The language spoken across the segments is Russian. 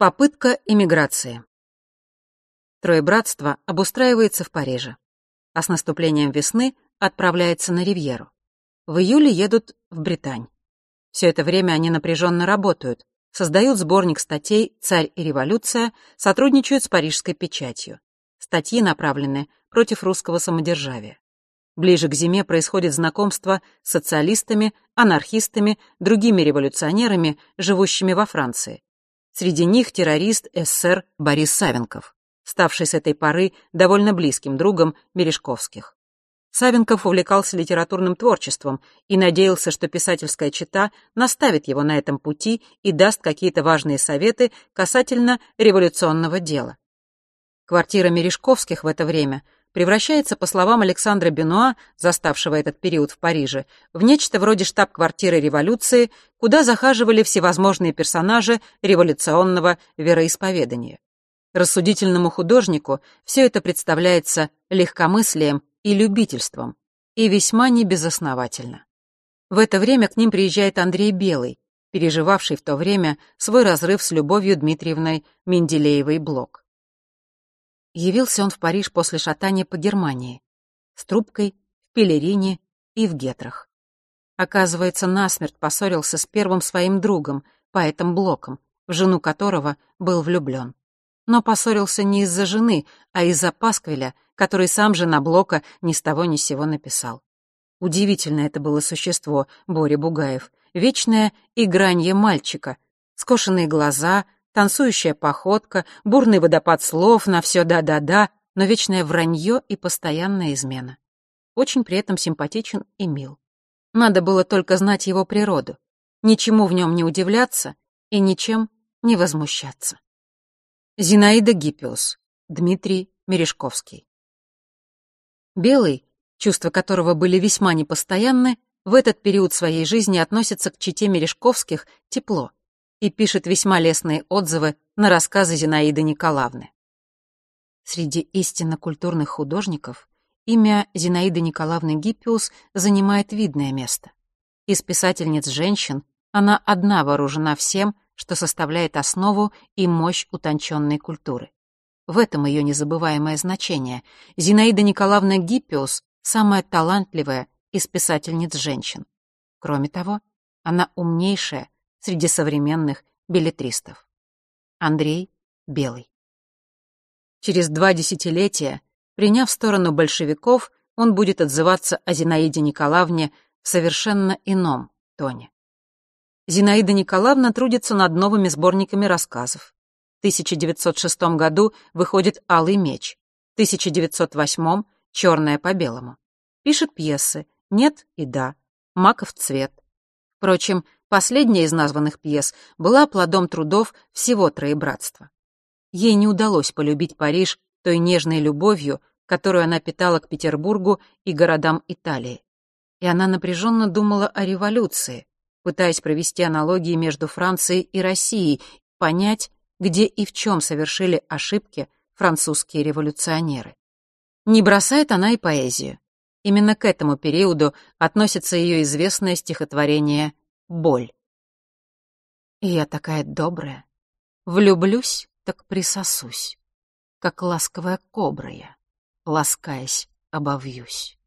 Попытка иммиграции. Троебратство обустраивается в Париже, а с наступлением весны отправляется на Ривьеру. В июле едут в Британь. Все это время они напряженно работают, создают сборник статей «Царь и революция», сотрудничают с парижской печатью. Статьи направлены против русского самодержавия. Ближе к зиме происходит знакомство с социалистами, анархистами, другими революционерами, живущими во Франции. Среди них террорист СССР Борис Савенков, ставший с этой поры довольно близким другом Мережковских. Савенков увлекался литературным творчеством и надеялся, что писательская чита наставит его на этом пути и даст какие-то важные советы касательно революционного дела. Квартира Мережковских в это время превращается, по словам Александра Бенуа, заставшего этот период в Париже, в нечто вроде штаб-квартиры революции, куда захаживали всевозможные персонажи революционного вероисповедания. Рассудительному художнику все это представляется легкомыслием и любительством, и весьма небезосновательно. В это время к ним приезжает Андрей Белый, переживавший в то время свой разрыв с Любовью Дмитриевной Менделеевой-Блок. Явился он в Париж после шатания по Германии, с трубкой, в пелерине и в гетрах. Оказывается, насмерть поссорился с первым своим другом, поэтом Блоком, в жену которого был влюблен. Но поссорился не из-за жены, а из-за Пасквиля, который сам же на Блока ни с того ни с сего написал. Удивительно это было существо, Боря Бугаев. Вечное игранье мальчика. Скошенные глаза, танцующая походка, бурный водопад слов на все «да-да-да», но вечное вранье и постоянная измена. Очень при этом симпатичен и мил. Надо было только знать его природу, ничему в нем не удивляться и ничем не возмущаться. Зинаида Гиппиус, Дмитрий Мережковский. Белый, чувства которого были весьма непостоянны, в этот период своей жизни относится к чите Мережковских тепло и пишет весьма лестные отзывы на рассказы Зинаиды Николаевны. Среди истинно культурных художников имя Зинаиды Николаевны Гиппиус занимает видное место. Из писательниц женщин она одна вооружена всем, что составляет основу и мощь утонченной культуры. В этом ее незабываемое значение. Зинаида Николаевна Гиппиус — самая талантливая из писательниц женщин. Кроме того, она умнейшая среди современных билетристов. Андрей Белый. Через два десятилетия, приняв сторону большевиков, он будет отзываться о Зинаиде Николаевне в совершенно ином тоне. Зинаида Николаевна трудится над новыми сборниками рассказов. 1906 году выходит «Алый меч», в 1908 «Черное по белому». Пишет пьесы «Нет» и «Да», «Маков цвет». Впрочем, последняя из названных пьес была плодом трудов всего Троебратства. Ей не удалось полюбить Париж той нежной любовью, которую она питала к Петербургу и городам Италии. И она напряженно думала о революции, пытаясь провести аналогии между Францией и Россией, понять, где и в чем совершили ошибки французские революционеры. Не бросает она и поэзию. Именно к этому периоду относится ее известное стихотворение «Боль». И я такая добрая, влюблюсь, так присосусь, как ласковая кобра я, ласкаясь, обовьюсь.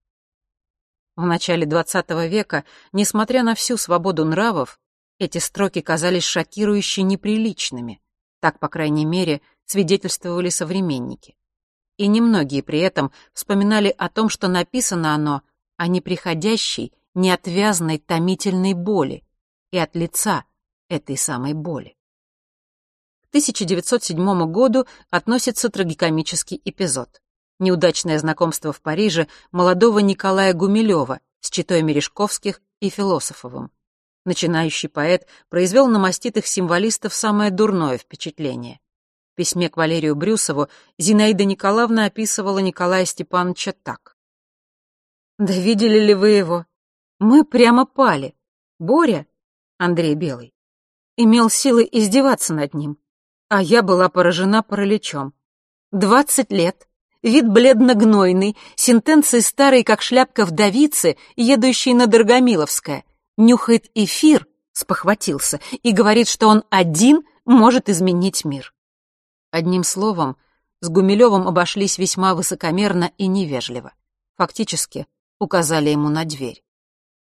В начале XX века, несмотря на всю свободу нравов, эти строки казались шокирующе неприличными, так, по крайней мере, свидетельствовали современники. И немногие при этом вспоминали о том, что написано оно о неприходящей, неотвязной томительной боли и от лица этой самой боли. К 1907 году относится трагикомический эпизод. Неудачное знакомство в Париже молодого Николая Гумилева с читой Мережковских и Философовым. Начинающий поэт произвел на маститых символистов самое дурное впечатление. В письме к Валерию Брюсову Зинаида Николаевна описывала Николая Степановича так. «Да видели ли вы его? Мы прямо пали. Боря, Андрей Белый, имел силы издеваться над ним, а я была поражена параличом. Двадцать лет, вид бледно-гнойный, сентенции старые, как шляпка вдовицы, едущей на Доргомиловское — нюхает эфир, спохватился, и говорит, что он один может изменить мир. Одним словом, с Гумилевым обошлись весьма высокомерно и невежливо. Фактически указали ему на дверь.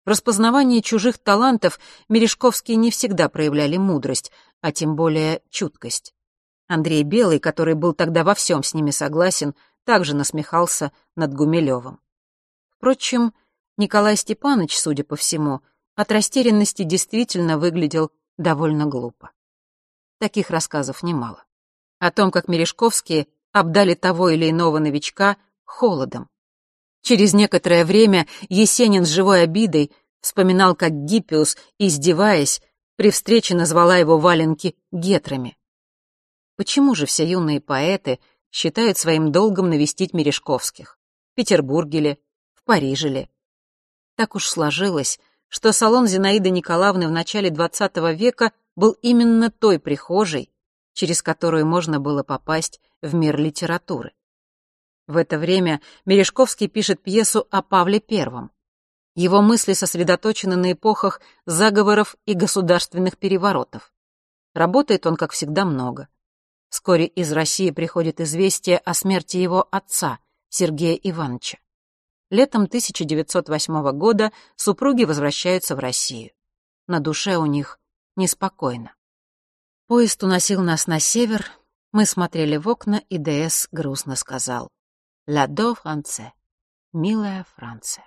Распознавании чужих талантов Мережковские не всегда проявляли мудрость, а тем более чуткость. Андрей Белый, который был тогда во всем с ними согласен, также насмехался над Гумилевым. Впрочем, Николай Степанович, судя по всему, от растерянности действительно выглядел довольно глупо. Таких рассказов немало. О том, как Мережковские обдали того или иного новичка холодом. Через некоторое время Есенин с живой обидой вспоминал, как Гиппиус, издеваясь, при встрече назвала его валенки гетрами. Почему же все юные поэты считают своим долгом навестить Мережковских? В Петербурге ли? В Париже ли? Так уж сложилось, что салон Зинаиды Николаевны в начале XX века был именно той прихожей, через которую можно было попасть в мир литературы. В это время Мережковский пишет пьесу о Павле I. Его мысли сосредоточены на эпохах заговоров и государственных переворотов. Работает он, как всегда, много. Вскоре из России приходит известие о смерти его отца, Сергея Ивановича. Летом 1908 года супруги возвращаются в Россию. На душе у них неспокойно. Поезд уносил нас на север, мы смотрели в окна, и ДС грустно сказал «Ладо Франце, милая Франция».